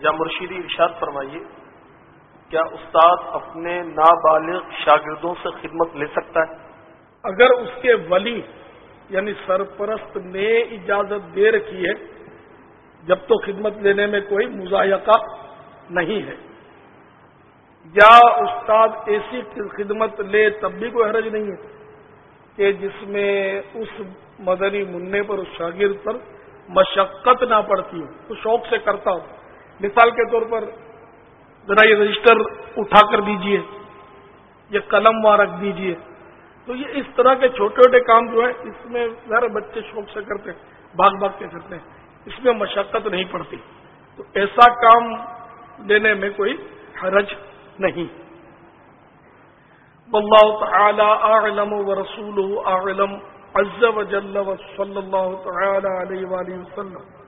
یا مرشیدی ارشاد فرمائیے، کیا استاد اپنے نابالغ شاگردوں سے خدمت لے سکتا ہے؟ اگر اس کے ولی یعنی سرپرست نے اجازت دے رکھی ہے، جب تو خدمت لینے میں کوئی مذائقہ نہیں ہے۔ یا استاد ایسی خدمت لے تب بھی کوئی حرج نہیں ہے کہ جس میں اس مدنی منع پر، اس شاگرد پر مشقت نہ پڑتی ہو تو شوق سے کرتا ہو۔ مثال کے طور پر ذرا یہ رجسٹر اٹھا کر دیجیے یہ قلم وہاں رکھ دیجیے۔ تو یہ اس طرح کے چھوٹے چھوٹے کام جو ہے اس میں ذرا بچے شوق سے کرتے ہیں بھاگ بھاگ کے کرتے ہیں، اس میں مشقت نہیں پڑتی۔ تو ایسا کام لینے میں کوئی حرج نہیں۔ واللہ تعالی اعلم ورسوله اعلم عز وجل وصلی اللہ تعالی علیہ وآلہ وسلم۔